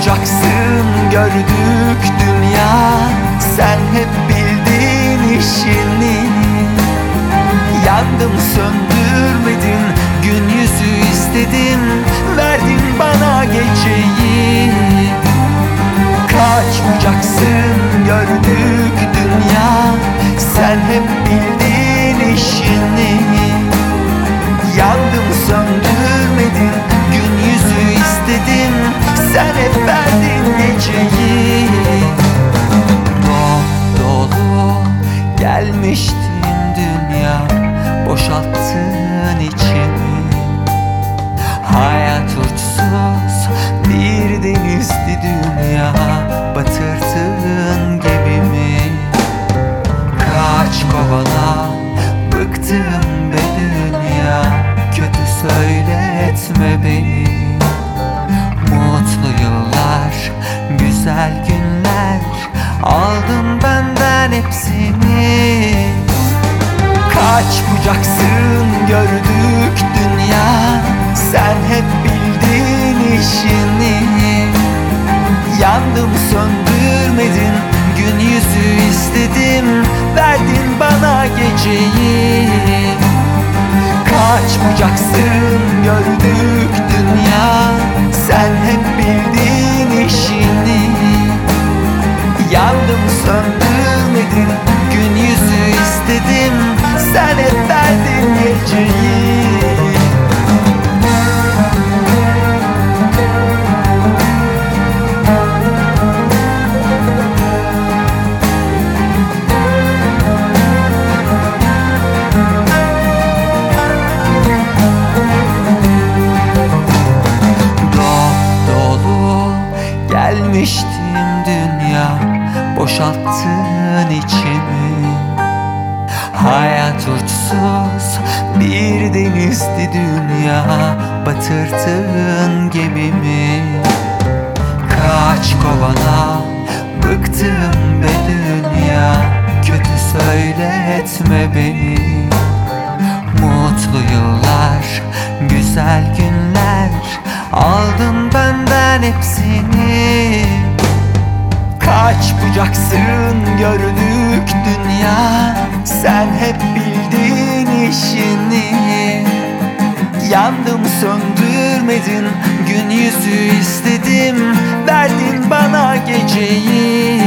bucaksın gördük dünya. Sen hep bildin işini. Yandım söndürmedin gün yüzü istedim. Verdin bana geceyi uçsuz bir denizdi dünya Batırdın gemimi Kaç kovala bıktım be dünya Kötü söyletme beni. Mutlu yıllar, güzel günler Aldım benden hepsini. Kaç bucaksın Yandım söndürmedin gün yüzü istedim Verdin bana geceyi. Kaç gelmiştim dünya Boşalttın içimi. Hayat uçsuz bir denizdi dünya Batırdın gemimi. Kaç kovala bıktım be dünya. Kötü söyletme beni. Mutlu yıllar, güzel günler Aldın benden hepsini Kaç bucaksın gördük dünya. Sen hep bildin işini. Yandım söndürmedin gün yüzü istedim. Verdin bana geceyi.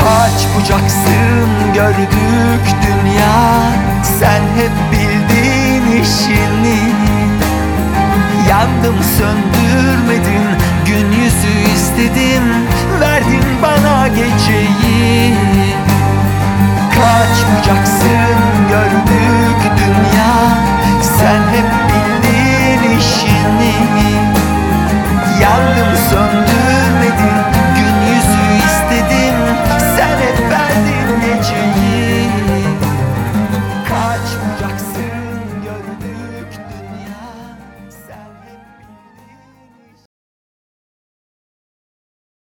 Kaç bucaksın gördük dünya. Sen hep bildin işini. Yandım söndürmedin gün yüzü istedim Verdin bana geceyi